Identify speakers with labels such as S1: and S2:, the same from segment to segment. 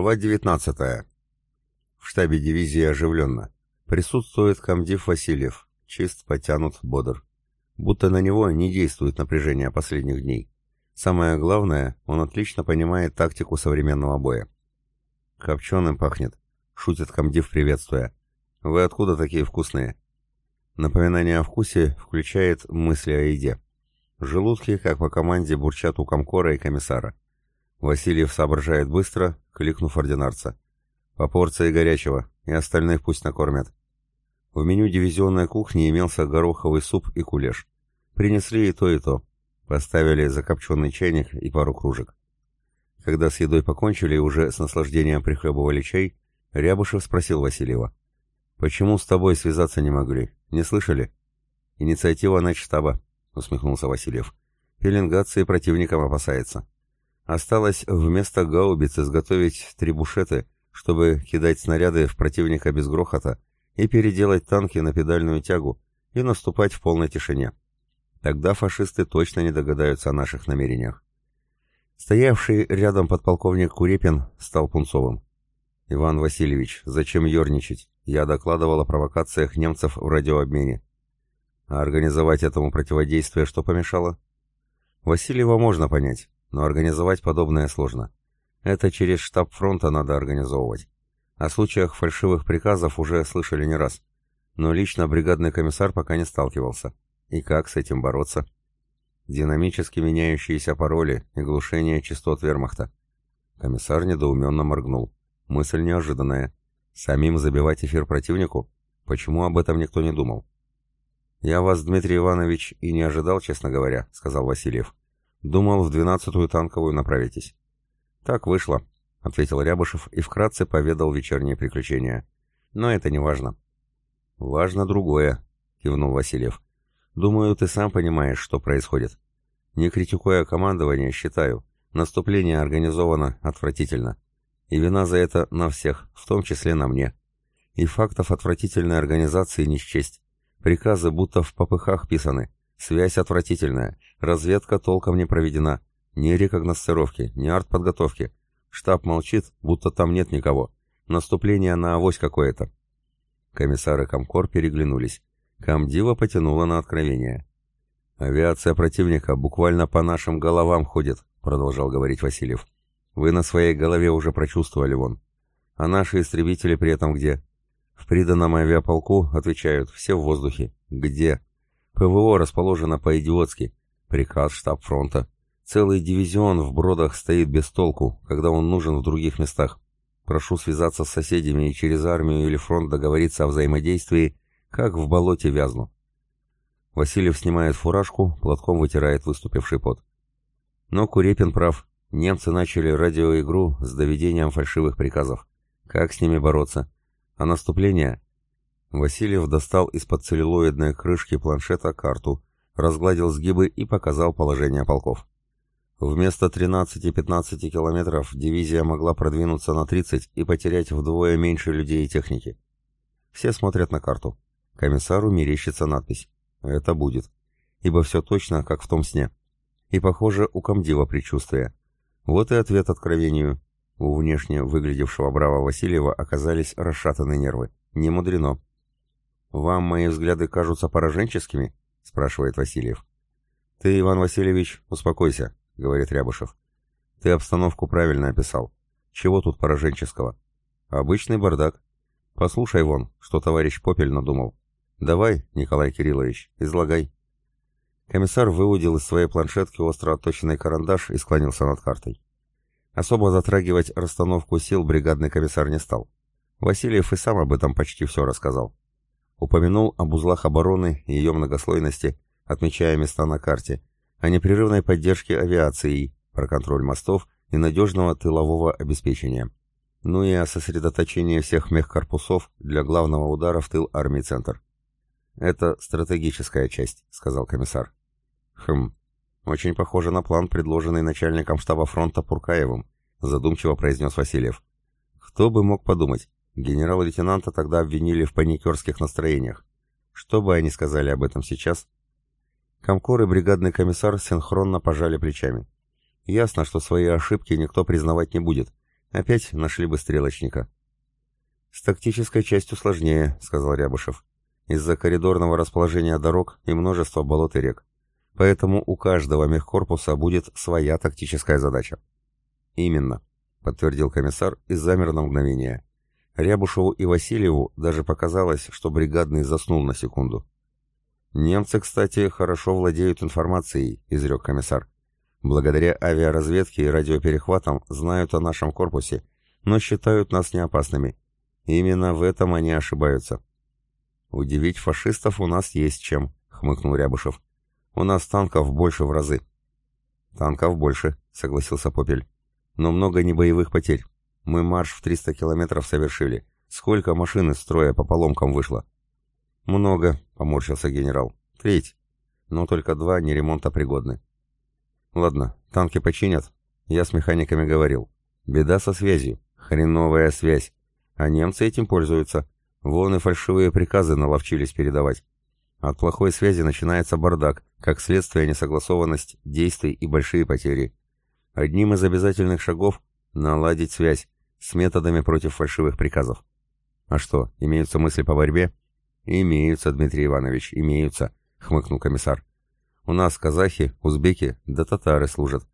S1: Глава 19. В штабе дивизии оживленно. Присутствует комдив Васильев, чист, потянут, бодр. Будто на него не действует напряжение последних дней. Самое главное, он отлично понимает тактику современного боя. «Копченым пахнет», — шутит комдив, приветствуя. «Вы откуда такие вкусные?» Напоминание о вкусе включает мысли о еде. Желудки, как по команде, бурчат у комкора и комиссара. Васильев соображает быстро, кликнув ординарца. «По порции горячего, и остальных пусть накормят». В меню дивизионной кухни имелся гороховый суп и кулеш. Принесли и то, и то. Поставили закопченный чайник и пару кружек. Когда с едой покончили и уже с наслаждением прихлебывали чай, Рябышев спросил Васильева. «Почему с тобой связаться не могли? Не слышали?» «Инициатива начштаба», — усмехнулся Васильев. «Пеленгации противникам опасается». Осталось вместо гаубиц изготовить трибушеты, чтобы кидать снаряды в противника без грохота и переделать танки на педальную тягу и наступать в полной тишине. Тогда фашисты точно не догадаются о наших намерениях. Стоявший рядом подполковник Курепин стал пунцовым. «Иван Васильевич, зачем ерничать? Я докладывал о провокациях немцев в радиообмене. А организовать этому противодействие что помешало? Васильева можно понять но организовать подобное сложно. Это через штаб фронта надо организовывать. О случаях фальшивых приказов уже слышали не раз, но лично бригадный комиссар пока не сталкивался. И как с этим бороться? Динамически меняющиеся пароли и глушение частот вермахта. Комиссар недоуменно моргнул. Мысль неожиданная. Самим забивать эфир противнику? Почему об этом никто не думал? «Я вас, Дмитрий Иванович, и не ожидал, честно говоря», — сказал Васильев. Думал, в двенадцатую танковую направитесь. Так вышло, ответил Рябышев и вкратце поведал вечерние приключения. Но это не важно. Важно другое, кивнул Васильев. Думаю, ты сам понимаешь, что происходит. Не критикуя командование, считаю, наступление организовано отвратительно. И вина за это на всех, в том числе на мне. И фактов отвратительной организации не счесть. Приказы будто в попыхах писаны. Связь отвратительная, разведка толком не проведена, ни рекогносцировки, ни артподготовки. Штаб молчит, будто там нет никого. Наступление на авось какое-то. Комиссары Комкор переглянулись. Камдива потянула на откровение. «Авиация противника буквально по нашим головам ходит», — продолжал говорить Васильев. «Вы на своей голове уже прочувствовали вон. А наши истребители при этом где?» «В приданном авиаполку, отвечают, все в воздухе. Где?» ПВО расположено по-идиотски. Приказ штаб фронта. Целый дивизион в бродах стоит без толку, когда он нужен в других местах. Прошу связаться с соседями и через армию или фронт договориться о взаимодействии, как в болоте вязну. Васильев снимает фуражку, платком вытирает выступивший пот. Но Курепин прав. Немцы начали радиоигру с доведением фальшивых приказов. Как с ними бороться? А наступление Васильев достал из-под целлюлоидной крышки планшета карту, разгладил сгибы и показал положение полков. Вместо 13-15 километров дивизия могла продвинуться на 30 и потерять вдвое меньше людей и техники. Все смотрят на карту. Комиссару мерещится надпись. Это будет. Ибо все точно, как в том сне. И, похоже, у комдива предчувствие. Вот и ответ откровению. У внешне выглядевшего браво Васильева оказались расшатаны нервы. Не мудрено. «Вам мои взгляды кажутся пораженческими?» — спрашивает Васильев. «Ты, Иван Васильевич, успокойся», — говорит Рябышев. «Ты обстановку правильно описал. Чего тут пораженческого? Обычный бардак. Послушай вон, что товарищ Попель надумал. Давай, Николай Кириллович, излагай». Комиссар выудил из своей планшетки остро отточенный карандаш и склонился над картой. Особо затрагивать расстановку сил бригадный комиссар не стал. Васильев и сам об этом почти все рассказал. Упомянул об узлах обороны и ее многослойности, отмечая места на карте, о непрерывной поддержке авиации, про контроль мостов и надежного тылового обеспечения. Ну и о сосредоточении всех мехкорпусов для главного удара в тыл армии «Центр». «Это стратегическая часть», — сказал комиссар. «Хм, очень похоже на план, предложенный начальником штаба фронта Пуркаевым», — задумчиво произнес Васильев. «Кто бы мог подумать? Генерал-лейтенанта тогда обвинили в паникерских настроениях. Что бы они сказали об этом сейчас? Комкор и бригадный комиссар синхронно пожали плечами. Ясно, что свои ошибки никто признавать не будет, Опять нашли бы стрелочника. «С тактической частью сложнее», — сказал Рябышев. «Из-за коридорного расположения дорог и множества болот и рек. Поэтому у каждого мехкорпуса будет своя тактическая задача». «Именно», — подтвердил комиссар и замер на мгновение. Рябушеву и Васильеву даже показалось, что бригадный заснул на секунду. «Немцы, кстати, хорошо владеют информацией», — изрек комиссар. «Благодаря авиаразведке и радиоперехватам знают о нашем корпусе, но считают нас неопасными. Именно в этом они ошибаются». «Удивить фашистов у нас есть чем», — хмыкнул Рябушев. «У нас танков больше в разы». «Танков больше», — согласился Попель. «Но много небоевых потерь. Мы марш в 300 километров совершили. Сколько машин из строя по поломкам вышло?» «Много», — поморщился генерал. «Треть. Но только два не ремонта пригодны». «Ладно, танки починят. Я с механиками говорил. Беда со связью. Хреновая связь. А немцы этим пользуются. Вон и фальшивые приказы наловчились передавать. От плохой связи начинается бардак, как следствие несогласованность действий и большие потери. Одним из обязательных шагов — наладить связь с методами против фальшивых приказов. А что, имеются мысли по борьбе? «Имеются, Дмитрий Иванович, имеются», — хмыкнул комиссар. «У нас казахи, узбеки да татары служат.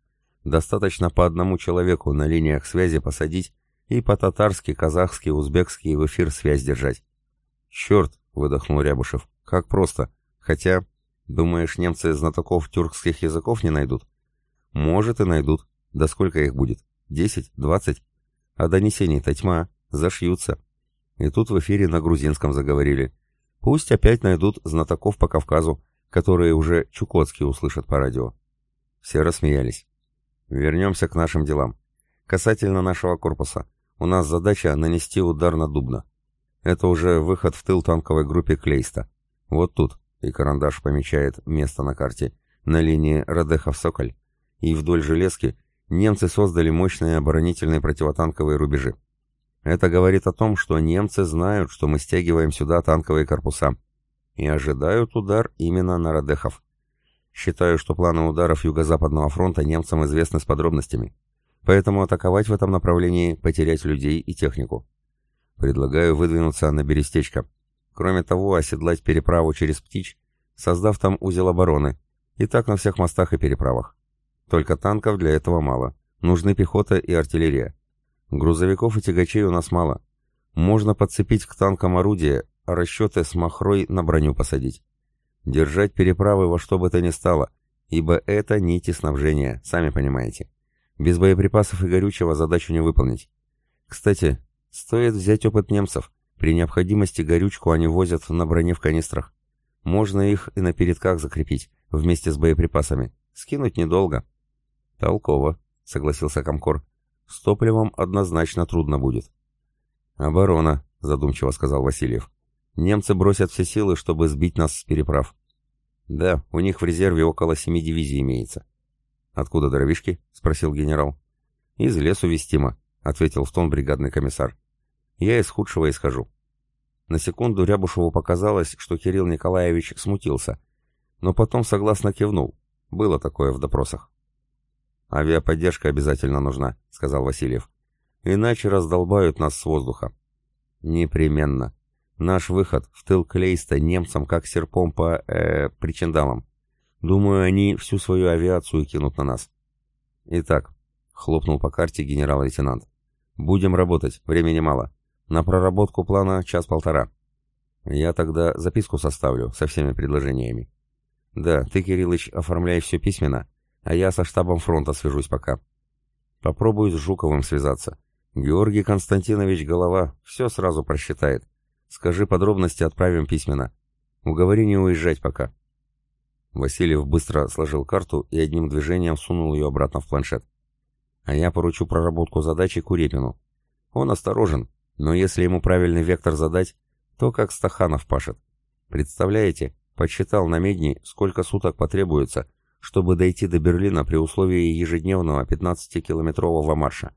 S1: Достаточно по одному человеку на линиях связи посадить и по-татарски, казахски, узбекски в эфир связь держать». «Черт!» — выдохнул Рябушев. «Как просто. Хотя, думаешь, немцы знатоков тюркских языков не найдут?» «Может, и найдут. Да сколько их будет? Десять? Двадцать? А донесений-то тьма. Зашьются». И тут в эфире на грузинском заговорили. Пусть опять найдут знатоков по Кавказу, которые уже Чукотский услышат по радио. Все рассмеялись. Вернемся к нашим делам. Касательно нашего корпуса. У нас задача нанести удар на Дубно. Это уже выход в тыл танковой группе Клейста. Вот тут, и карандаш помечает место на карте, на линии Радехов-Соколь. И вдоль железки немцы создали мощные оборонительные противотанковые рубежи. Это говорит о том, что немцы знают, что мы стягиваем сюда танковые корпуса и ожидают удар именно на Радехов. Считаю, что планы ударов Юго-Западного фронта немцам известны с подробностями. Поэтому атаковать в этом направлении, потерять людей и технику. Предлагаю выдвинуться на Берестечко. Кроме того, оседлать переправу через Птич, создав там узел обороны, и так на всех мостах и переправах. Только танков для этого мало. Нужны пехота и артиллерия. Грузовиков и тягачей у нас мало. Можно подцепить к танкам орудия, а расчеты с махрой на броню посадить. Держать переправы во что бы то ни стало, ибо это нити снабжения, сами понимаете. Без боеприпасов и горючего задачу не выполнить. Кстати, стоит взять опыт немцев. При необходимости горючку они возят на броне в канистрах. Можно их и на передках закрепить, вместе с боеприпасами. Скинуть недолго. Толково, согласился Комкор. С топливом однозначно трудно будет. «Оборона», — задумчиво сказал Васильев. «Немцы бросят все силы, чтобы сбить нас с переправ». «Да, у них в резерве около семи дивизий имеется». «Откуда дровишки?» — спросил генерал. «Из лесу вестимо», — ответил в тон бригадный комиссар. «Я из худшего исхожу». На секунду Рябушеву показалось, что Кирилл Николаевич смутился, но потом согласно кивнул. Было такое в допросах. «Авиаподдержка обязательно нужна», — сказал Васильев. «Иначе раздолбают нас с воздуха». «Непременно. Наш выход в тыл Клейста немцам как серпом по, э, причиндалам. Думаю, они всю свою авиацию кинут на нас». «Итак», — хлопнул по карте генерал-лейтенант, — «будем работать, времени мало. На проработку плана час-полтора. Я тогда записку составлю со всеми предложениями». «Да, ты, Кириллыч, оформляй все письменно» а я со штабом фронта свяжусь пока. Попробую с Жуковым связаться. Георгий Константинович голова, все сразу просчитает. Скажи подробности, отправим письменно. Уговори не уезжать пока. Васильев быстро сложил карту и одним движением сунул ее обратно в планшет. А я поручу проработку задачи Курепину. Он осторожен, но если ему правильный вектор задать, то как Стаханов пашет. Представляете, подсчитал на медни, сколько суток потребуется, чтобы дойти до Берлина при условии ежедневного 15-километрового марша.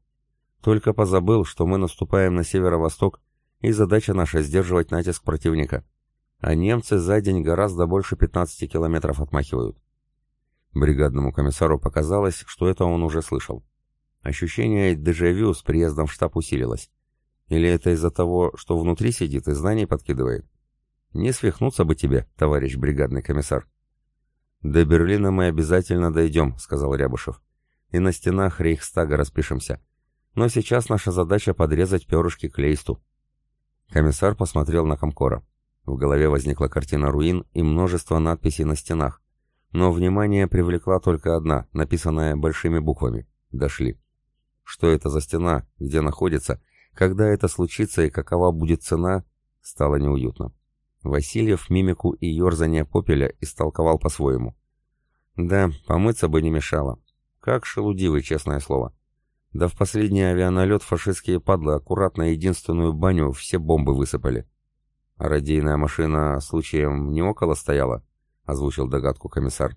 S1: Только позабыл, что мы наступаем на северо-восток, и задача наша сдерживать натиск противника. А немцы за день гораздо больше 15 километров отмахивают. Бригадному комиссару показалось, что это он уже слышал. Ощущение дежавю с приездом в штаб усилилось. Или это из-за того, что внутри сидит и знаний подкидывает? Не свихнуться бы тебе, товарищ бригадный комиссар. «До Берлина мы обязательно дойдем», — сказал Рябушев. «И на стенах Рейхстага распишемся. Но сейчас наша задача подрезать перышки к лейсту». Комиссар посмотрел на Комкора. В голове возникла картина руин и множество надписей на стенах. Но внимание привлекла только одна, написанная большими буквами. «Дошли». Что это за стена, где находится, когда это случится и какова будет цена, стало неуютно. Васильев мимику и ерзание попеля истолковал по-своему. Да, помыться бы не мешало. Как шелудивый, честное слово. Да в последний авианалет фашистские падлы аккуратно единственную баню все бомбы высыпали. А радийная машина случаем не около стояла? Озвучил догадку комиссар.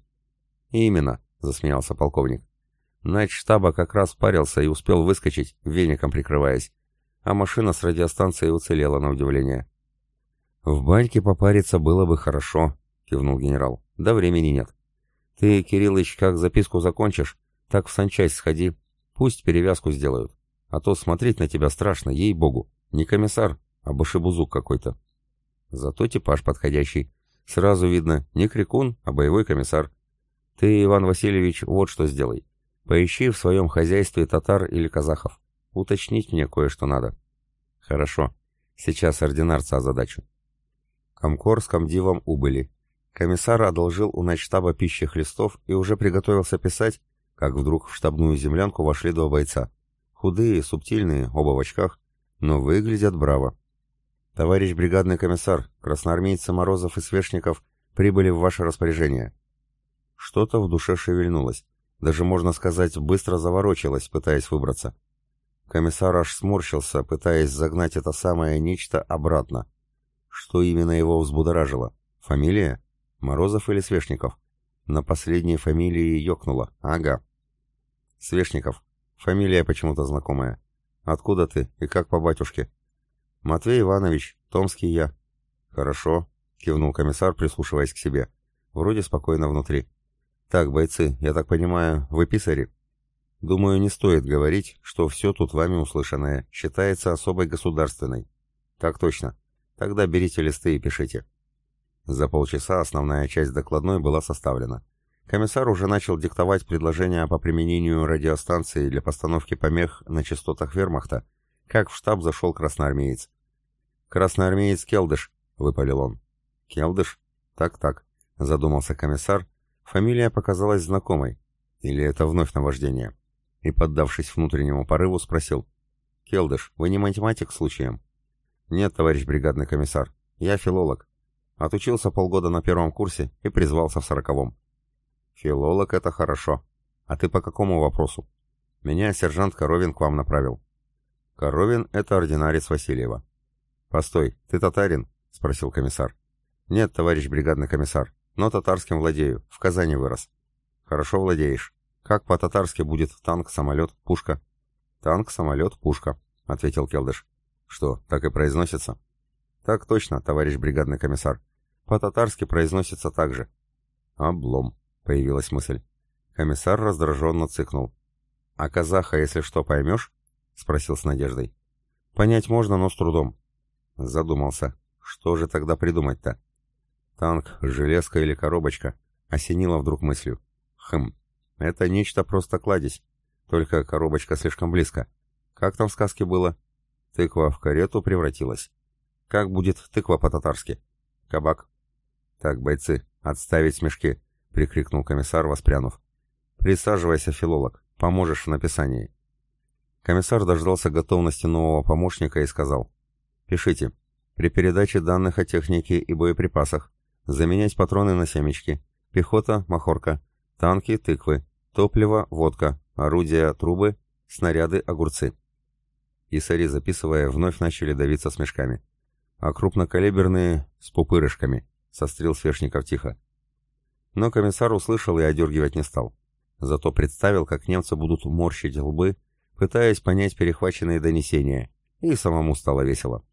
S1: Именно, засмеялся полковник. Нач штаба как раз парился и успел выскочить, веником прикрываясь. А машина с радиостанцией уцелела на удивление. «В баньке попариться было бы хорошо», — кивнул генерал. «Да времени нет. Ты, Кириллыч, как записку закончишь, так в санчасть сходи, пусть перевязку сделают. А то смотреть на тебя страшно, ей-богу. Не комиссар, а башибузук какой-то. Зато типаж подходящий. Сразу видно, не крикун, а боевой комиссар. Ты, Иван Васильевич, вот что сделай. Поищи в своем хозяйстве татар или казахов. Уточнить мне кое-что надо. Хорошо. Сейчас ординарца озадачу. Комкор с комдивом убыли. Комиссар одолжил у начштаба пищих листов и уже приготовился писать, как вдруг в штабную землянку вошли два бойца. Худые, субтильные, оба в очках, но выглядят браво. «Товарищ бригадный комиссар, красноармейцы Морозов и Свешников прибыли в ваше распоряжение». Что-то в душе шевельнулось, даже, можно сказать, быстро заворочилось, пытаясь выбраться. Комиссар аж сморщился, пытаясь загнать это самое нечто обратно. Что именно его взбудоражило? Фамилия? Морозов или Свешников? На последней фамилии ёкнуло. Ага. Свешников. Фамилия почему-то знакомая. Откуда ты и как по батюшке? Матвей Иванович, Томский я. Хорошо, кивнул комиссар, прислушиваясь к себе. Вроде спокойно внутри. Так, бойцы, я так понимаю, вы писари? Думаю, не стоит говорить, что все тут вами услышанное считается особой государственной. Так точно. Тогда берите листы и пишите. За полчаса основная часть докладной была составлена. Комиссар уже начал диктовать предложения по применению радиостанции для постановки помех на частотах вермахта, как в штаб зашел красноармеец. «Красноармеец Келдыш», — выпалил он. «Келдыш? Так-так», — задумался комиссар. Фамилия показалась знакомой. Или это вновь наваждение? И, поддавшись внутреннему порыву, спросил. «Келдыш, вы не математик случаем?» «Нет, товарищ бригадный комиссар, я филолог. Отучился полгода на первом курсе и призвался в сороковом». «Филолог — это хорошо. А ты по какому вопросу?» «Меня сержант Коровин к вам направил». «Коровин — это ординарец Васильева». «Постой, ты татарин?» — спросил комиссар. «Нет, товарищ бригадный комиссар, но татарским владею, в Казани вырос». «Хорошо владеешь. Как по-татарски будет танк, самолет, пушка?» «Танк, самолет, пушка», — ответил Келдыш. Что, так и произносится? Так точно, товарищ бригадный комиссар. По-татарски произносится так же. Облом, появилась мысль. Комиссар раздраженно цыкнул. А казаха, если что, поймешь? Спросил с надеждой. Понять можно, но с трудом. Задумался. Что же тогда придумать-то? Танк, железка или коробочка? Осенило вдруг мыслью. Хм, это нечто просто кладезь. Только коробочка слишком близко. Как там в сказке было? Тыква в карету превратилась. Как будет тыква по-татарски? Кабак. Так, бойцы, отставить смешки, прикрикнул комиссар, воспрянув. Присаживайся, филолог, поможешь в написании. Комиссар дождался готовности нового помощника и сказал. Пишите. При передаче данных о технике и боеприпасах заменять патроны на семечки, пехота – махорка, танки – тыквы, топливо – водка, орудия – трубы, снаряды – огурцы и Сари, записывая, вновь начали давиться смешками. А крупнокалиберные — с пупырышками, — сострил Свешников тихо. Но комиссар услышал и одергивать не стал. Зато представил, как немцы будут морщить лбы, пытаясь понять перехваченные донесения, и самому стало весело.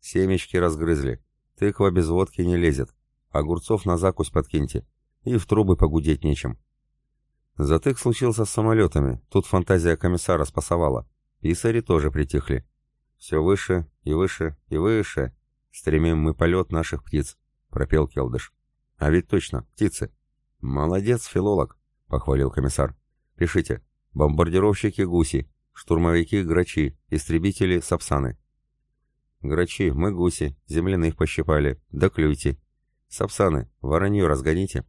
S1: Семечки разгрызли, тыква без водки не лезет, огурцов на закусь подкиньте, и в трубы погудеть нечем. Затык случился с самолетами, тут фантазия комиссара спасовала. Писари тоже притихли. Все выше и выше и выше. Стремим мы полет наших птиц, пропел Келдыш. А ведь точно, птицы. Молодец, филолог, похвалил комиссар. Пишите. Бомбардировщики гуси, штурмовики грачи, истребители сапсаны. Грачи, мы гуси, земляных пощипали, да клюйте. Сапсаны, воронью разгоните.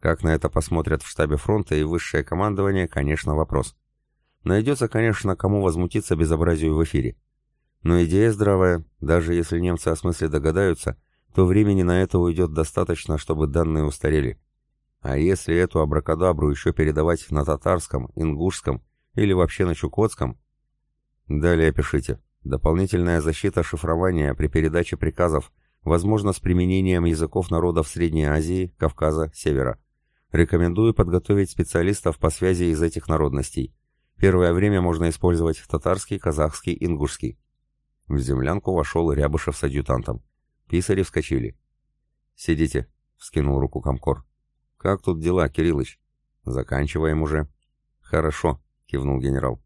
S1: Как на это посмотрят в штабе фронта и высшее командование, конечно, вопрос. Найдется, конечно, кому возмутиться безобразию в эфире. Но идея здравая, даже если немцы о смысле догадаются, то времени на это уйдет достаточно, чтобы данные устарели. А если эту абракадабру еще передавать на татарском, ингушском или вообще на чукотском? Далее пишите. Дополнительная защита шифрования при передаче приказов, возможно с применением языков народов Средней Азии, Кавказа, Севера. Рекомендую подготовить специалистов по связи из этих народностей. Первое время можно использовать татарский, казахский, ингушский. В землянку вошел Рябышев с адъютантом. Писари вскочили. «Сидите», — вскинул руку Комкор. «Как тут дела, Кириллыч?» «Заканчиваем уже». «Хорошо», — кивнул генерал.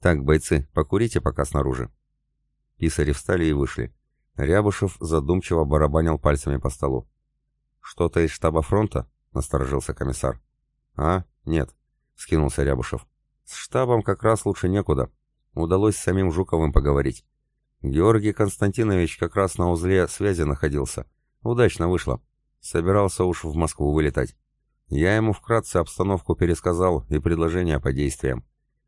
S1: «Так, бойцы, покурите пока снаружи». Писари встали и вышли. Рябышев задумчиво барабанил пальцами по столу. «Что-то из штаба фронта?» — насторожился комиссар. «А, нет», — скинулся Рябушев. «С штабом как раз лучше некуда. Удалось с самим Жуковым поговорить. Георгий Константинович как раз на узле связи находился. Удачно вышло. Собирался уж в Москву вылетать. Я ему вкратце обстановку пересказал и предложения по действиям.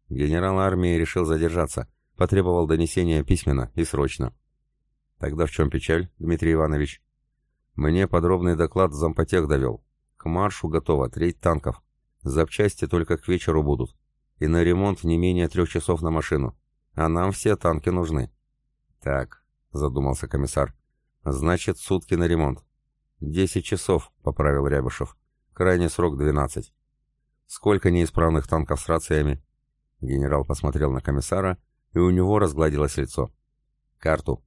S1: Генерал армии решил задержаться, потребовал донесения письменно и срочно. Тогда в чем печаль, Дмитрий Иванович? Мне подробный доклад зампотех довел. К маршу готово, треть танков. Запчасти только к вечеру будут. И на ремонт не менее трех часов на машину. А нам все танки нужны. Так, задумался комиссар. Значит, сутки на ремонт. Десять часов, поправил Рябышев. Крайний срок двенадцать. Сколько неисправных танков с рациями? Генерал посмотрел на комиссара, и у него разгладилось лицо. Карту.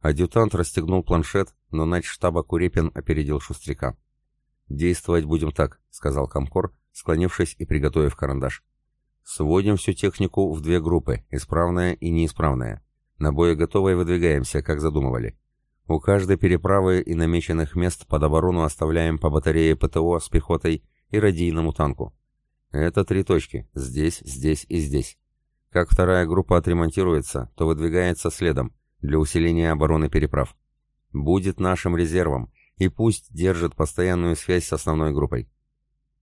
S1: Адъютант расстегнул планшет, но нач штаба Курепин опередил Шустряка. «Действовать будем так», — сказал Комкор, склонившись и приготовив карандаш. «Сводим всю технику в две группы, исправная и неисправная. На боеготовой выдвигаемся, как задумывали. У каждой переправы и намеченных мест под оборону оставляем по батарее ПТО с пехотой и радийному танку. Это три точки, здесь, здесь и здесь. Как вторая группа отремонтируется, то выдвигается следом, для усиления обороны переправ. Будет нашим резервом, и пусть держит постоянную связь с основной группой.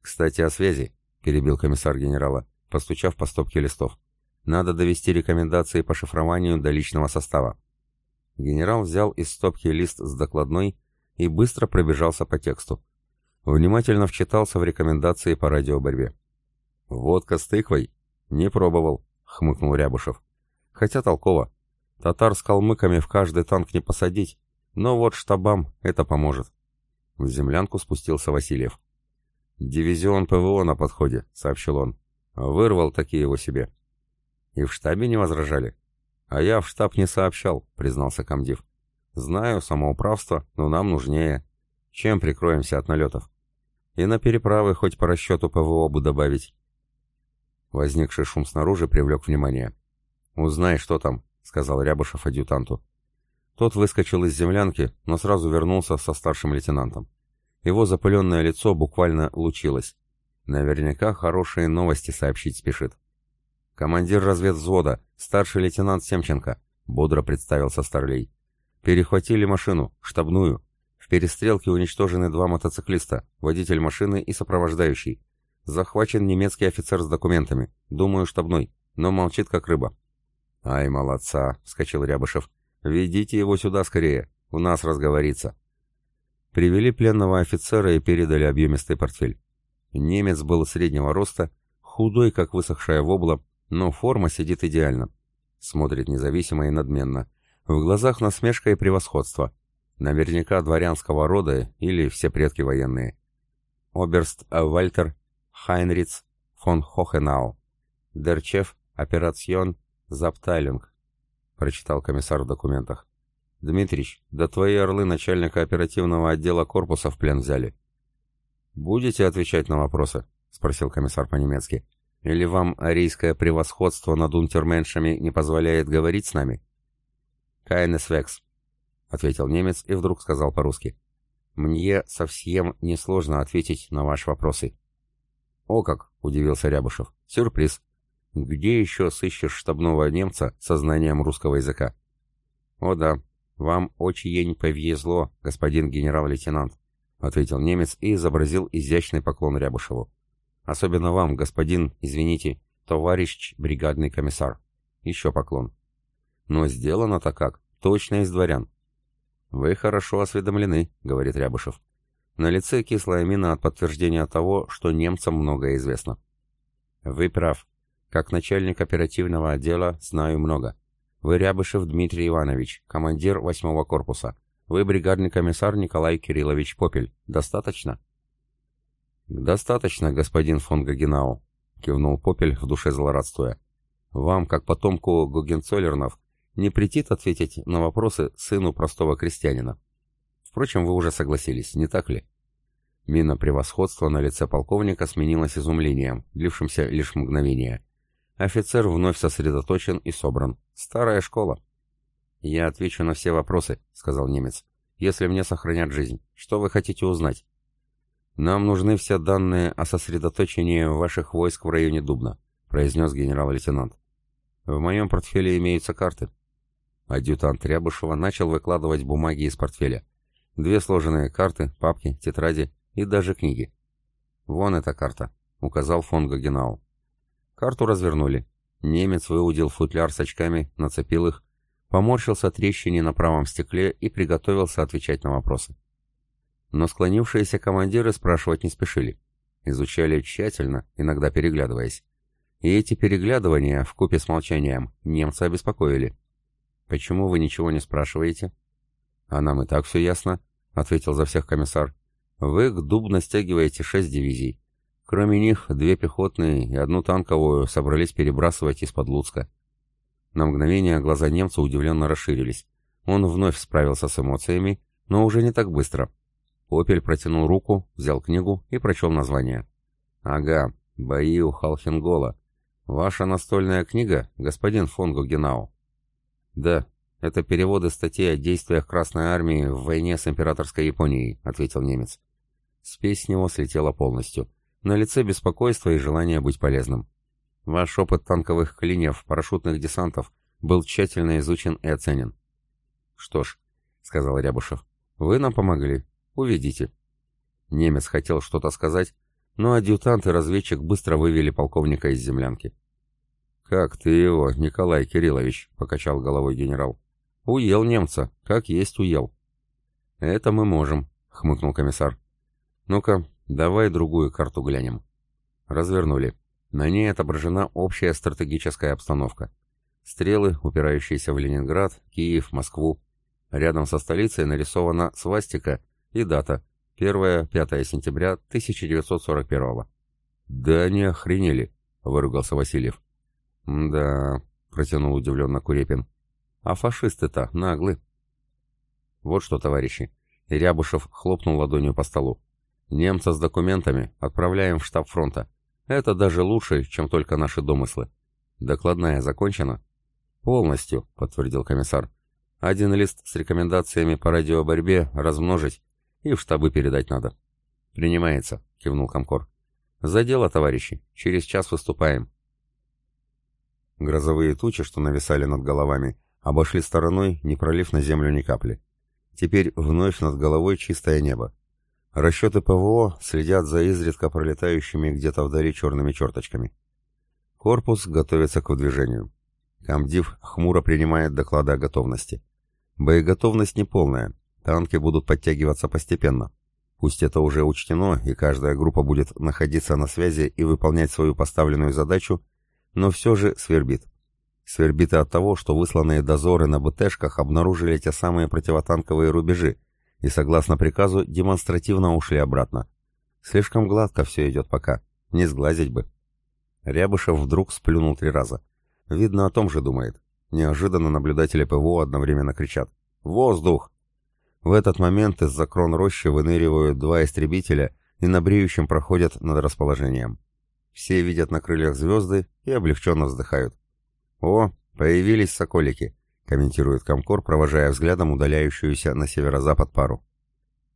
S1: «Кстати, о связи», — перебил комиссар генерала, постучав по стопке листов. «Надо довести рекомендации по шифрованию до личного состава». Генерал взял из стопки лист с докладной и быстро пробежался по тексту. Внимательно вчитался в рекомендации по радиоборьбе. «Водка с тыквой? Не пробовал», — хмыкнул Рябушев. «Хотя толково. Татар с калмыками в каждый танк не посадить, но вот штабам это поможет. В землянку спустился Васильев. «Дивизион ПВО на подходе», — сообщил он. «Вырвал такие его себе». «И в штабе не возражали?» «А я в штаб не сообщал», — признался комдив. «Знаю, самоуправство, но нам нужнее. Чем прикроемся от налетов? И на переправы хоть по расчету ПВО бы добавить». Возникший шум снаружи привлек внимание. «Узнай, что там», — сказал Рябышев адъютанту. Тот выскочил из землянки, но сразу вернулся со старшим лейтенантом. Его запыленное лицо буквально лучилось. Наверняка хорошие новости сообщить спешит. «Командир разведвзвода, старший лейтенант Семченко», — бодро представился Старлей. «Перехватили машину, штабную. В перестрелке уничтожены два мотоциклиста, водитель машины и сопровождающий. Захвачен немецкий офицер с документами, думаю, штабной, но молчит как рыба». «Ай, молодца!» — вскочил Рябышев. «Ведите его сюда скорее, у нас разговорится». Привели пленного офицера и передали объемистый портфель. Немец был среднего роста, худой, как высохшая вобла, но форма сидит идеально. Смотрит независимо и надменно. В глазах насмешка и превосходство. Наверняка дворянского рода или все предки военные. Оберст Вальтер Хайнриц фон Хохенау. Дерчев Операцион Заптайлинг прочитал комиссар в документах. «Дмитрич, да твои орлы начальника оперативного отдела корпуса в плен взяли». «Будете отвечать на вопросы?» — спросил комиссар по-немецки. «Или вам арийское превосходство над унтерменшами не позволяет говорить с нами?» «Кайнес векс», — ответил немец и вдруг сказал по-русски. «Мне совсем несложно ответить на ваши вопросы». «О как!» — удивился Рябышев. «Сюрприз. Где еще сыщешь штабного немца со знанием русского языка?» «О да, вам очень повезло, господин генерал-лейтенант», — ответил немец и изобразил изящный поклон Рябышеву. «Особенно вам, господин, извините, товарищ бригадный комиссар. Еще поклон». «Но сделано-то как? Точно из дворян». «Вы хорошо осведомлены», — говорит Рябышев. На лице кислая мина от подтверждения того, что немцам многое известно. «Вы прав. Как начальник оперативного отдела знаю много. Вы Рябышев Дмитрий Иванович, командир восьмого корпуса. Вы бригадный комиссар Николай Кириллович Попель. Достаточно?» «Достаточно, господин фон Гагенау», — кивнул Попель в душе злорадствуя. «Вам, как потомку Гогенцоллернов, не претит ответить на вопросы сыну простого крестьянина. Впрочем, вы уже согласились, не так ли?» Мина превосходства на лице полковника сменилась изумлением, длившимся лишь мгновение. Офицер вновь сосредоточен и собран. Старая школа. «Я отвечу на все вопросы», — сказал немец. «Если мне сохранят жизнь, что вы хотите узнать?» «Нам нужны все данные о сосредоточении ваших войск в районе Дубна», — произнес генерал-лейтенант. «В моем портфеле имеются карты». Адъютант Рябышева начал выкладывать бумаги из портфеля. Две сложенные карты, папки, тетради и даже книги. «Вон эта карта», — указал фон Гагенау. Карту развернули. Немец выудил футляр с очками, нацепил их, поморщился трещине на правом стекле и приготовился отвечать на вопросы. Но склонившиеся командиры спрашивать не спешили. Изучали тщательно, иногда переглядываясь. И эти переглядывания, вкупе с молчанием, немца обеспокоили. «Почему вы ничего не спрашиваете?» «А нам и так все ясно», — ответил за всех комиссар. «Вы к Дубно стягиваете шесть дивизий. Кроме них, две пехотные и одну танковую собрались перебрасывать из-под Луцка. На мгновение глаза немца удивленно расширились. Он вновь справился с эмоциями, но уже не так быстро. Опель протянул руку, взял книгу и прочел название. «Ага, бои у Халхенгола. Ваша настольная книга, господин фон Гугенау?» «Да, это переводы статей о действиях Красной Армии в войне с императорской Японией», — ответил немец. Спесь с него слетела полностью. На лице беспокойство и желание быть полезным. Ваш опыт танковых клиньев, парашютных десантов был тщательно изучен и оценен. Что ж, сказал Рябушев, вы нам помогли. Уведите. Немец хотел что-то сказать, но адъютант и разведчик быстро вывели полковника из землянки. «Как ты его, Николай Кириллович?» — покачал головой генерал. «Уел немца, как есть уел». «Это мы можем», — хмыкнул комиссар. «Ну-ка, Давай другую карту глянем. Развернули. На ней отображена общая стратегическая обстановка. Стрелы, упирающиеся в Ленинград, Киев, Москву. Рядом со столицей нарисована свастика и дата 1-5 сентября 1941 «Да они охренели!» — выругался Васильев. «Да», — протянул удивленно Курепин. «А фашисты-то наглы». «Вот что, товарищи!» Рябушев хлопнул ладонью по столу. Немца с документами отправляем в штаб фронта. Это даже лучше, чем только наши домыслы. Докладная закончена? Полностью, подтвердил комиссар. Один лист с рекомендациями по радиоборьбе размножить и в штабы передать надо. Принимается, кивнул Комкор. За дело, товарищи. Через час выступаем. Грозовые тучи, что нависали над головами, обошли стороной, не пролив на землю ни капли. Теперь вновь над головой чистое небо. Расчеты ПВО следят за изредка пролетающими где-то вдали черными черточками. Корпус готовится к выдвижению. Камдив хмуро принимает доклады о готовности. Боеготовность неполная, танки будут подтягиваться постепенно. Пусть это уже учтено, и каждая группа будет находиться на связи и выполнять свою поставленную задачу, но все же свербит. Свербит от того, что высланные дозоры на БТшках обнаружили те самые противотанковые рубежи, и, согласно приказу, демонстративно ушли обратно. Слишком гладко все идет пока, не сглазить бы. Рябышев вдруг сплюнул три раза. Видно, о том же думает. Неожиданно наблюдатели ПВО одновременно кричат «Воздух!». В этот момент из-за крон рощи выныривают два истребителя и на бреющем проходят над расположением. Все видят на крыльях звезды и облегченно вздыхают. «О, появились соколики», — комментирует Комкор, провожая взглядом удаляющуюся на северо-запад пару.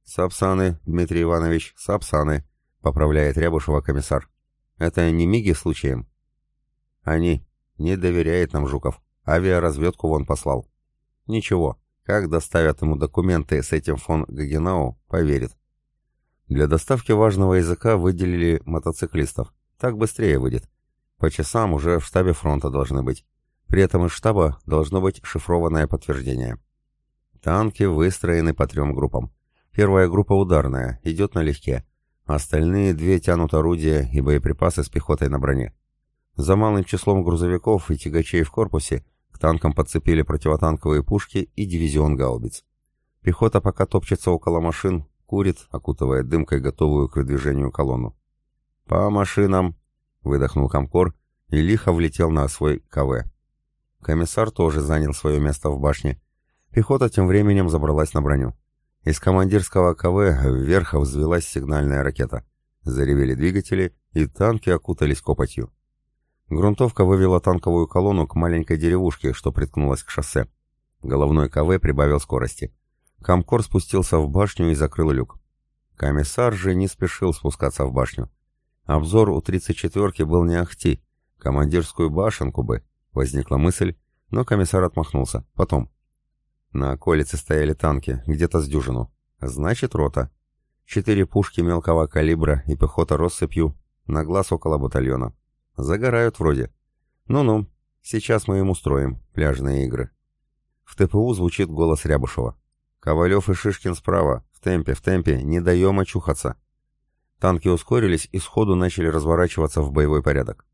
S1: «Сапсаны, Дмитрий Иванович, сапсаны», — поправляет Рябушева комиссар. «Это не миги случаем?» «Они. Не доверяет нам Жуков. Авиаразведку вон послал». «Ничего. Как доставят ему документы с этим фон Гагенау, поверит». Для доставки важного языка выделили мотоциклистов. Так быстрее выйдет. По часам уже в штабе фронта должны быть. При этом из штаба должно быть шифрованное подтверждение. Танки выстроены по трем группам. Первая группа ударная, идет налегке. Остальные две тянут орудия и боеприпасы с пехотой на броне. За малым числом грузовиков и тягачей в корпусе к танкам подцепили противотанковые пушки и дивизион гаубиц. Пехота пока топчется около машин, курит, окутывая дымкой готовую к выдвижению колонну. «По машинам!» — выдохнул Комкор и лихо влетел на свой КВ. Комиссар тоже занял свое место в башне. Пехота тем временем забралась на броню. Из командирского КВ вверх взвелась сигнальная ракета. Заревели двигатели, и танки окутались копотью. Грунтовка вывела танковую колонну к маленькой деревушке, что приткнулась к шоссе. Головной КВ прибавил скорости. Комкор спустился в башню и закрыл люк. Комиссар же не спешил спускаться в башню. Обзор у 34-ки был не ахти. Командирскую башенку бы. Возникла мысль, но комиссар отмахнулся. Потом. На околице стояли танки, где-то с дюжину. Значит, рота. Четыре пушки мелкого калибра и пехота россыпью. На глаз около батальона. Загорают вроде. Ну-ну, сейчас мы им устроим пляжные игры. В ТПУ звучит голос Рябушева. Ковалев и Шишкин справа. В темпе, в темпе, не даем очухаться. Танки ускорились и сходу начали разворачиваться в боевой порядок.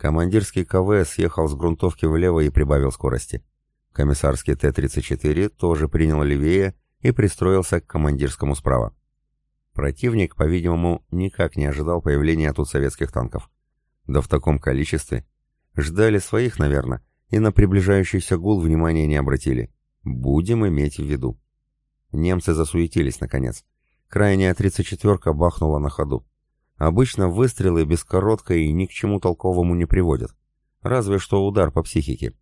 S1: Командирский КВ съехал с грунтовки влево и прибавил скорости. Комиссарский Т-34 тоже принял левее и пристроился к командирскому справа. Противник, по-видимому, никак не ожидал появления тут советских танков. Да в таком количестве. Ждали своих, наверное, и на приближающийся гул внимания не обратили. Будем иметь в виду. Немцы засуетились, наконец. Крайняя 34-ка бахнула на ходу. Обычно выстрелы без короткой ни к чему толковому не приводят. Разве что удар по психике.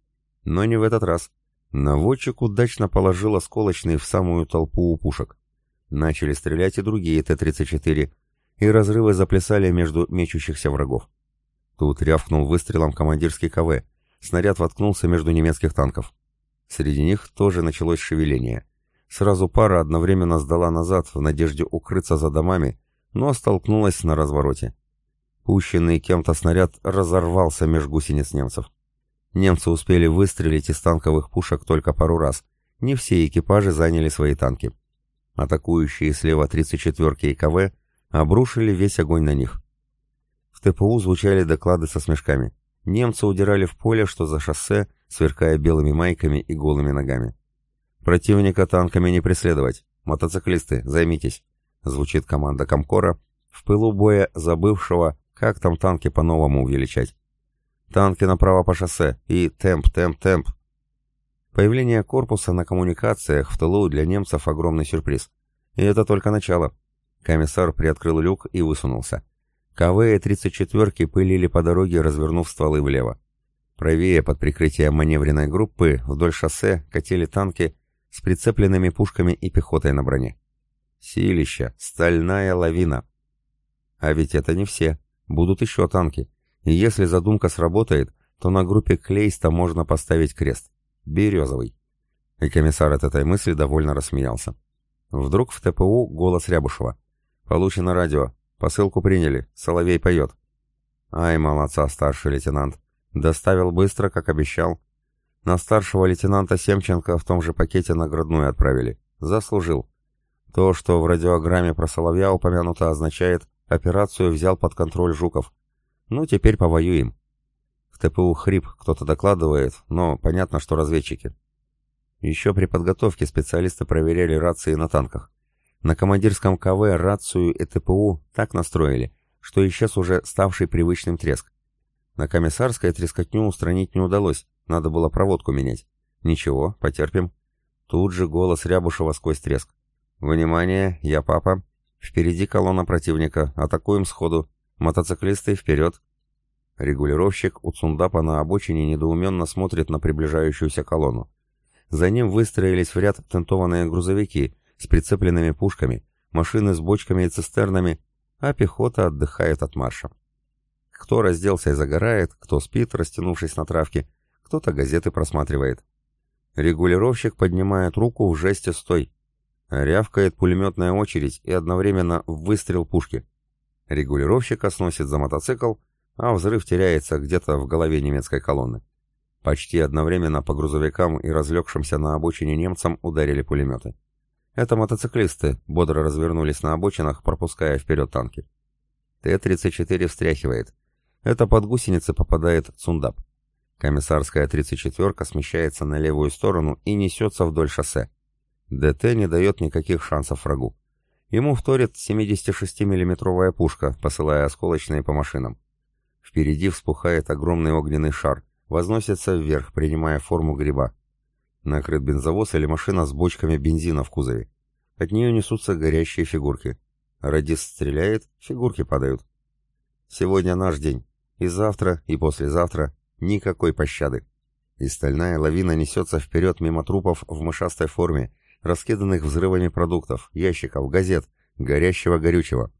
S1: Но не в этот раз. Наводчик удачно положил осколочный в самую толпу у пушек. Начали стрелять и другие Т-34, и разрывы заплясали между мечущихся врагов. Тут рявкнул выстрелом командирский КВ. Снаряд воткнулся между немецких танков. Среди них тоже началось шевеление. Сразу пара одновременно сдала назад в надежде укрыться за домами, но столкнулась на развороте. Пущенный кем-то снаряд разорвался меж гусениц немцев. Немцы успели выстрелить из танковых пушек только пару раз. Не все экипажи заняли свои танки. Атакующие слева 34-ки и КВ обрушили весь огонь на них. В ТПУ звучали доклады со смешками. Немцы удирали в поле, что за шоссе, сверкая белыми майками и голыми ногами. Противника танками не преследовать. Мотоциклисты, займитесь. Звучит команда Комкора, в пылу боя забывшего, как там танки по-новому увеличать. Танки направо по шоссе и темп, темп, темп. Появление корпуса на коммуникациях в тылу для немцев огромный сюрприз. И это только начало. Комиссар приоткрыл люк и высунулся. КВ и 34-ки пылили по дороге, развернув стволы влево. Правее, под прикрытием маневренной группы, вдоль шоссе катили танки с прицепленными пушками и пехотой на броне. Силища, стальная лавина. А ведь это не все. Будут еще танки. И если задумка сработает, то на группе Клейста можно поставить крест. Березовый. И комиссар от этой мысли довольно рассмеялся. Вдруг в ТПУ голос Рябушева. «Получено радио. Посылку приняли. Соловей поет». «Ай, молодца, старший лейтенант. Доставил быстро, как обещал. На старшего лейтенанта Семченко в том же пакете наградную отправили. Заслужил. То, что в радиограмме про Соловья упомянуто, означает, операцию взял под контроль Жуков. Ну, теперь повоюем. В ТПУ хрип кто-то докладывает, но понятно, что разведчики. Еще при подготовке специалисты проверяли рации на танках. На командирском КВ рацию и ТПУ так настроили, что исчез уже ставший привычным треск. На комиссарской трескотню устранить не удалось, надо было проводку менять. Ничего, потерпим. Тут же голос Рябушева сквозь треск. «Внимание, я папа. Впереди колонна противника, атакуем сходу. Мотоциклисты вперед. Регулировщик у Цундапа на обочине недоуменно смотрит на приближающуюся колонну. За ним выстроились в ряд тентованные грузовики с прицепленными пушками, машины с бочками и цистернами, а пехота отдыхает от марша. Кто разделся и загорает, кто спит, растянувшись на травке, кто-то газеты просматривает. Регулировщик поднимает руку в жесте «Стой!». Рявкает пулеметная очередь и одновременно выстрел пушки. Регулировщика сносит за мотоцикл, а взрыв теряется где-то в голове немецкой колонны. Почти одновременно по грузовикам и разлегшимся на обочине немцам ударили пулеметы. Это мотоциклисты бодро развернулись на обочинах, пропуская вперед танки. Т-34 встряхивает. Это под гусеницы попадает Цундап. Комиссарская 34-ка смещается на левую сторону и несется вдоль шоссе. ДТ не дает никаких шансов врагу. Ему вторит 76 миллиметровая пушка, посылая осколочные по машинам. Впереди вспухает огромный огненный шар, возносится вверх, принимая форму гриба. Накрыт бензовоз или машина с бочками бензина в кузове. От нее несутся горящие фигурки. Радист стреляет, фигурки падают. Сегодня наш день. И завтра, и послезавтра никакой пощады. И стальная лавина несется вперед мимо трупов в мышастой форме, раскиданных взрывами продуктов, ящиков, газет, горящего горючего.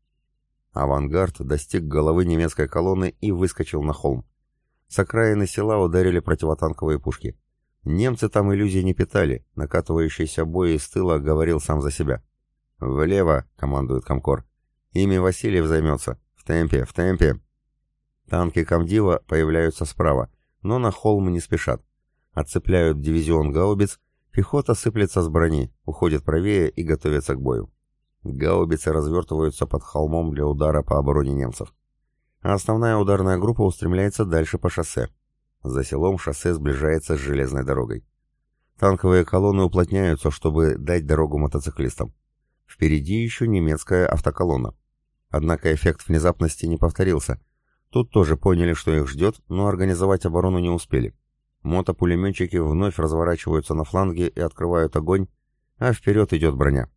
S1: Авангард достиг головы немецкой колонны и выскочил на холм. С окраины села ударили противотанковые пушки. Немцы там иллюзий не питали, накатывающийся бой из тыла говорил сам за себя. «Влево!» — командует Комкор. «Ими Васильев займется. В темпе, в темпе!» Танки Камдива появляются справа, но на холм не спешат. Отцепляют дивизион гаубиц, пехота сыплется с брони, уходит правее и готовится к бою. Гаубицы развертываются под холмом для удара по обороне немцев. А основная ударная группа устремляется дальше по шоссе. За селом шоссе сближается с железной дорогой. Танковые колонны уплотняются, чтобы дать дорогу мотоциклистам. Впереди еще немецкая автоколонна. Однако эффект внезапности не повторился. Тут тоже поняли, что их ждет, но организовать оборону не успели. Мотопулеметчики вновь разворачиваются на фланге и открывают огонь, а вперед идет броня.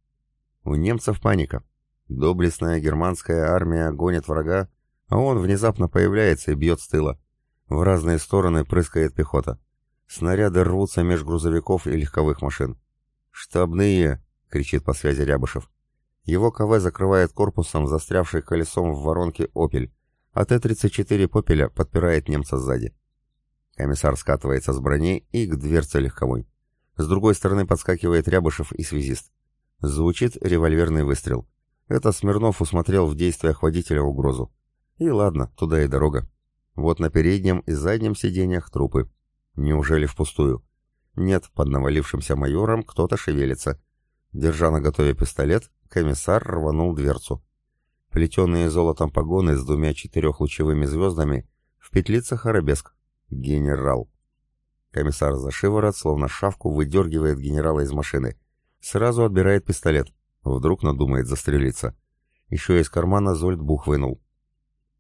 S1: У немцев паника. Доблестная германская армия гонит врага, а он внезапно появляется и бьет с тыла. В разные стороны прыскает пехота. Снаряды рвутся меж грузовиков и легковых машин. «Штабные!» — кричит по связи Рябышев. Его КВ закрывает корпусом застрявший колесом в воронке «Опель», а Т-34 «Попеля» подпирает немца сзади. Комиссар скатывается с брони и к дверце легковой. С другой стороны подскакивает Рябышев и связист. Звучит револьверный выстрел. Это Смирнов усмотрел в действиях водителя угрозу. И ладно, туда и дорога. Вот на переднем и заднем сиденьях трупы. Неужели впустую? Нет, под навалившимся майором кто-то шевелится. Держа на готове пистолет, комиссар рванул дверцу. Плетеные золотом погоны с двумя четырехлучевыми звездами, в петлицах арабеск. Генерал. Комиссар за шиворот, словно шавку, выдергивает генерала из машины. Сразу отбирает пистолет. Вдруг надумает застрелиться. Еще из кармана Зольдбух вынул.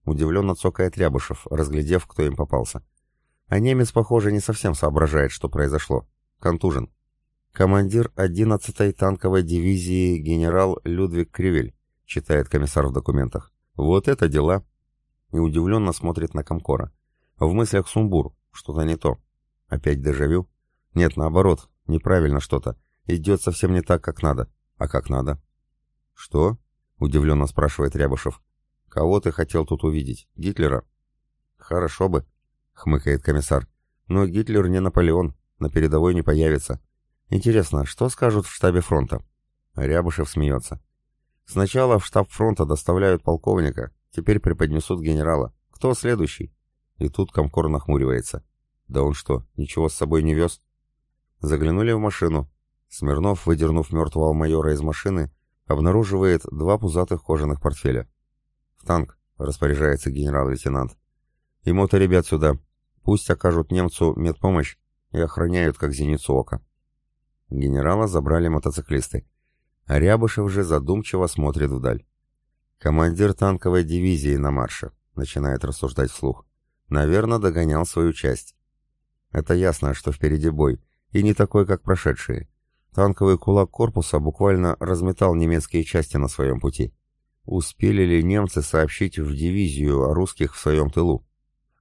S1: Удивленно цокает Рябышев, разглядев, кто им попался. А немец, похоже, не совсем соображает, что произошло. Контужен. Командир 11-й танковой дивизии генерал Людвиг Кривель читает комиссар в документах. Вот это дела. И удивленно смотрит на Комкора. В мыслях сумбур, что-то не то. Опять дежавю? Нет, наоборот, неправильно что-то. Идет совсем не так, как надо. А как надо? Что? Удивленно спрашивает Рябышев. Кого ты хотел тут увидеть? Гитлера? Хорошо бы, хмыкает комиссар. Но Гитлер не Наполеон, на передовой не появится. Интересно, что скажут в штабе фронта? Рябышев смеется. Сначала в штаб фронта доставляют полковника, теперь преподнесут генерала. Кто следующий? И тут Комкор нахмуривается. Да он что, ничего с собой не вез? Заглянули в машину. Смирнов, выдернув мертвого майора из машины, обнаруживает два пузатых кожаных портфеля. «В танк», — распоряжается генерал-лейтенант. И ребят сюда. Пусть окажут немцу медпомощь и охраняют, как зеницу ока». Генерала забрали мотоциклисты. А Рябышев же задумчиво смотрит вдаль. «Командир танковой дивизии на марше», — начинает рассуждать вслух. «Наверное, догонял свою часть. Это ясно, что впереди бой, и не такой, как прошедшие. Танковый кулак корпуса буквально разметал немецкие части на своем пути. Успели ли немцы сообщить в дивизию о русских в своем тылу?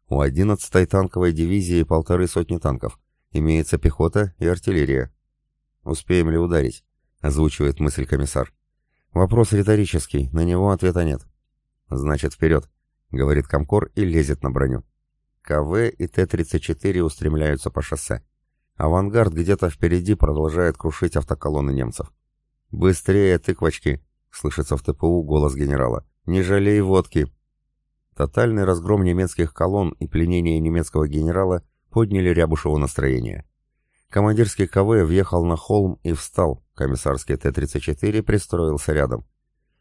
S1: У 11-й танковой дивизии полторы сотни танков. Имеется пехота и артиллерия. «Успеем ли ударить?» — озвучивает мысль комиссар. «Вопрос риторический, на него ответа нет». «Значит, вперед», — говорит Комкор и лезет на броню. КВ и Т-34 устремляются по шоссе. Авангард где-то впереди продолжает крушить автоколонны немцев. «Быстрее, тыквочки!» — слышится в ТПУ голос генерала. «Не жалей водки!» Тотальный разгром немецких колонн и пленение немецкого генерала подняли Рябушеву настроение. Командирский КВ въехал на холм и встал, комиссарский Т-34 пристроился рядом.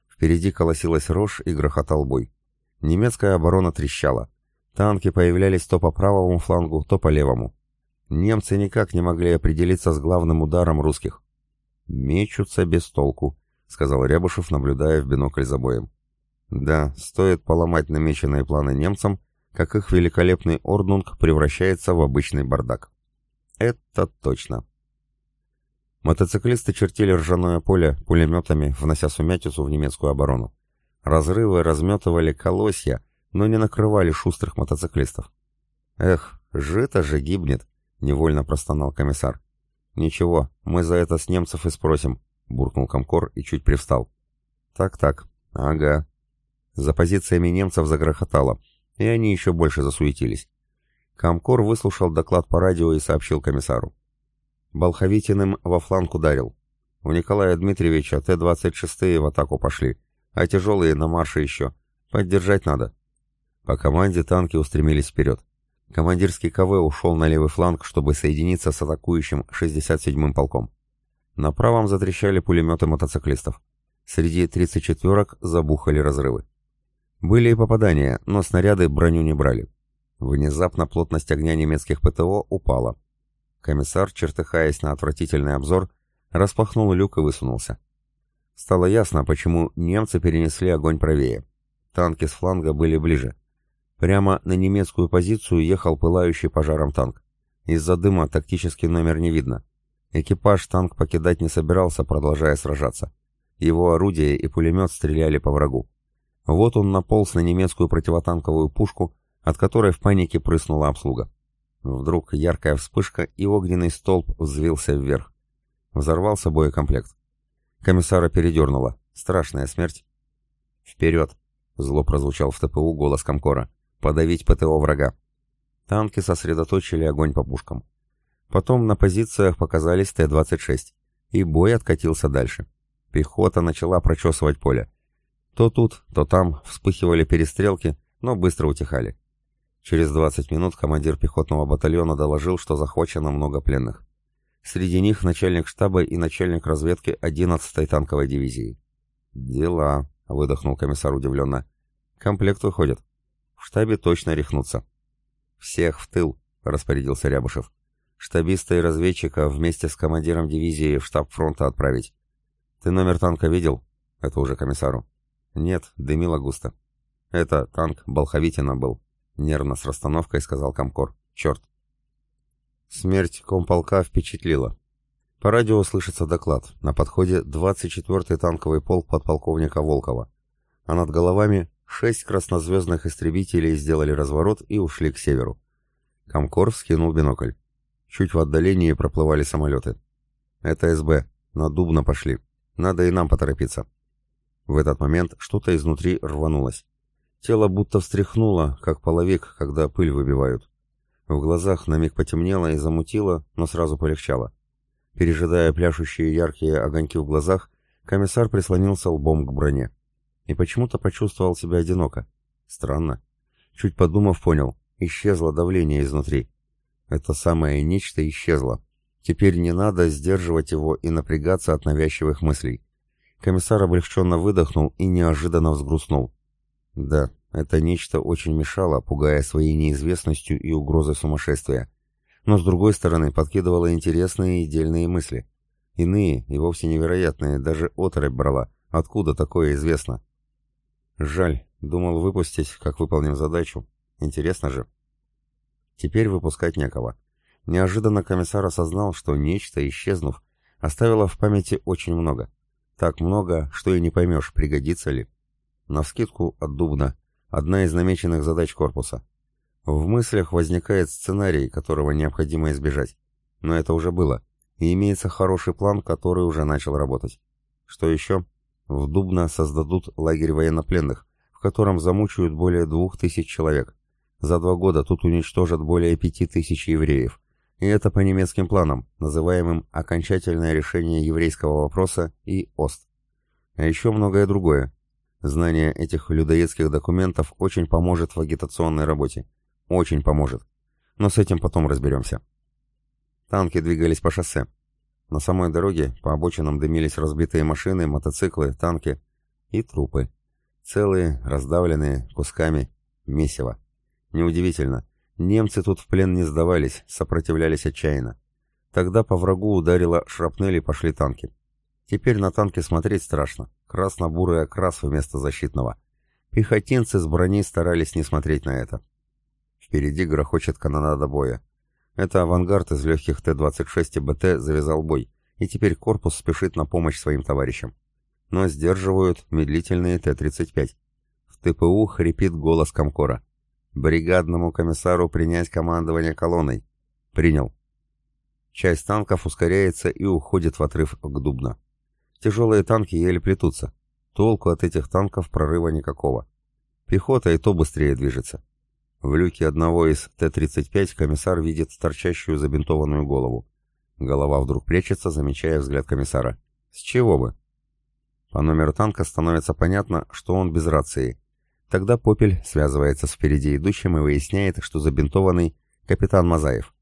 S1: Впереди колосилась рожь и грохотал бой. Немецкая оборона трещала. Танки появлялись то по правому флангу, то по левому. Немцы никак не могли определиться с главным ударом русских. «Мечутся без толку», — сказал Рябушев, наблюдая в бинокль за боем. «Да, стоит поломать намеченные планы немцам, как их великолепный орднунг превращается в обычный бардак». «Это точно». Мотоциклисты чертили ржаное поле пулеметами, внося сумятицу в немецкую оборону. Разрывы разметывали колосья, но не накрывали шустрых мотоциклистов. «Эх, жито же гибнет!» — невольно простонал комиссар. «Ничего, мы за это с немцев и спросим», — буркнул Комкор и чуть привстал. «Так-так, ага». За позициями немцев загрохотало, и они еще больше засуетились. Комкор выслушал доклад по радио и сообщил комиссару. Болховитиным во фланг ударил. У Николая Дмитриевича Т-26 в атаку пошли, а тяжелые на марше еще. Поддержать надо. По команде танки устремились вперед. Командирский КВ ушел на левый фланг, чтобы соединиться с атакующим 67-м полком. На правом затрещали пулеметы мотоциклистов. Среди 34-ок забухали разрывы. Были и попадания, но снаряды броню не брали. Внезапно плотность огня немецких ПТО упала. Комиссар, чертыхаясь на отвратительный обзор, распахнул люк и высунулся. Стало ясно, почему немцы перенесли огонь правее. Танки с фланга были ближе. Прямо на немецкую позицию ехал пылающий пожаром танк. Из-за дыма тактический номер не видно. Экипаж танк покидать не собирался, продолжая сражаться. Его орудия и пулемет стреляли по врагу. Вот он наполз на немецкую противотанковую пушку, от которой в панике прыснула обслуга. Вдруг яркая вспышка и огненный столб взвился вверх. Взорвался боекомплект. Комиссара передернуло. Страшная смерть. «Вперед!» — зло прозвучал в ТПУ голос Комкора подавить ПТО врага. Танки сосредоточили огонь по пушкам. Потом на позициях показались Т-26, и бой откатился дальше. Пехота начала прочесывать поле. То тут, то там вспыхивали перестрелки, но быстро утихали. Через 20 минут командир пехотного батальона доложил, что захвачено много пленных. Среди них начальник штаба и начальник разведки 11-й танковой дивизии. «Дела», — выдохнул комиссар удивленно. «Комплект выходит». В штабе точно рехнутся. «Всех в тыл», — распорядился Рябушев. «Штабиста и разведчика вместе с командиром дивизии в штаб фронта отправить. Ты номер танка видел?» Это уже комиссару. «Нет, дымило густо». «Это танк Болховитина был», — нервно с расстановкой сказал Комкор. «Черт». Смерть комполка впечатлила. По радио слышится доклад. На подходе 24-й танковый полк подполковника Волкова. А над головами Шесть краснозвездных истребителей сделали разворот и ушли к северу. Комкор вскинул бинокль. Чуть в отдалении проплывали самолеты. «Это СБ. На Дубно пошли. Надо и нам поторопиться». В этот момент что-то изнутри рванулось. Тело будто встряхнуло, как половик, когда пыль выбивают. В глазах на миг потемнело и замутило, но сразу полегчало. Пережидая пляшущие яркие огоньки в глазах, комиссар прислонился лбом к броне и почему-то почувствовал себя одиноко. Странно. Чуть подумав, понял. Исчезло давление изнутри. Это самое нечто исчезло. Теперь не надо сдерживать его и напрягаться от навязчивых мыслей. Комиссар облегченно выдохнул и неожиданно взгрустнул. Да, это нечто очень мешало, пугая своей неизвестностью и угрозой сумасшествия. Но с другой стороны подкидывало интересные и дельные мысли. Иные и вовсе невероятные, даже оторопь брала. Откуда такое известно? Жаль, думал выпустить, как выполним задачу. Интересно же. Теперь выпускать некого. Неожиданно комиссар осознал, что нечто, исчезнув, оставило в памяти очень много. Так много, что и не поймешь, пригодится ли. Навскидку от Дубна. Одна из намеченных задач корпуса. В мыслях возникает сценарий, которого необходимо избежать. Но это уже было. И имеется хороший план, который уже начал работать. Что еще? В Дубно создадут лагерь военнопленных, в котором замучают более двух тысяч человек. За два года тут уничтожат более пяти тысяч евреев. И это по немецким планам, называемым «окончательное решение еврейского вопроса» и «ОСТ». А еще многое другое. Знание этих людоедских документов очень поможет в агитационной работе. Очень поможет. Но с этим потом разберемся. Танки двигались по шоссе. На самой дороге по обочинам дымились разбитые машины, мотоциклы, танки и трупы. Целые, раздавленные, кусками, месиво. Неудивительно. Немцы тут в плен не сдавались, сопротивлялись отчаянно. Тогда по врагу ударило шрапнель и пошли танки. Теперь на танки смотреть страшно. Красно-бурый окрас вместо защитного. Пехотинцы с брони старались не смотреть на это. Впереди грохочет канонада боя. Это авангард из легких Т-26 и БТ завязал бой, и теперь корпус спешит на помощь своим товарищам. Но сдерживают медлительные Т-35. В ТПУ хрипит голос Комкора. Бригадному комиссару принять командование колонной. Принял. Часть танков ускоряется и уходит в отрыв к Дубно. Тяжелые танки еле плетутся. Толку от этих танков прорыва никакого. Пехота и то быстрее движется. В люке одного из Т-35 комиссар видит торчащую забинтованную голову. Голова вдруг прячется, замечая взгляд комиссара. С чего бы? По номеру танка становится понятно, что он без рации. Тогда Попель связывается с впереди идущим и выясняет, что забинтованный капитан Мазаев.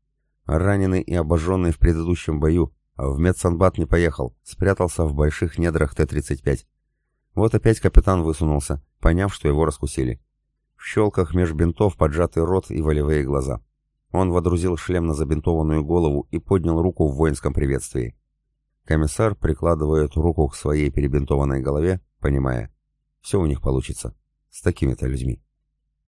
S1: Раненый и обожженный в предыдущем бою, в медсанбат не поехал, спрятался в больших недрах Т-35. Вот опять капитан высунулся, поняв, что его раскусили. В щелках меж бинтов поджатый рот и волевые глаза. Он водрузил шлем на забинтованную голову и поднял руку в воинском приветствии. Комиссар прикладывает руку к своей перебинтованной голове, понимая, все у них получится с такими-то людьми.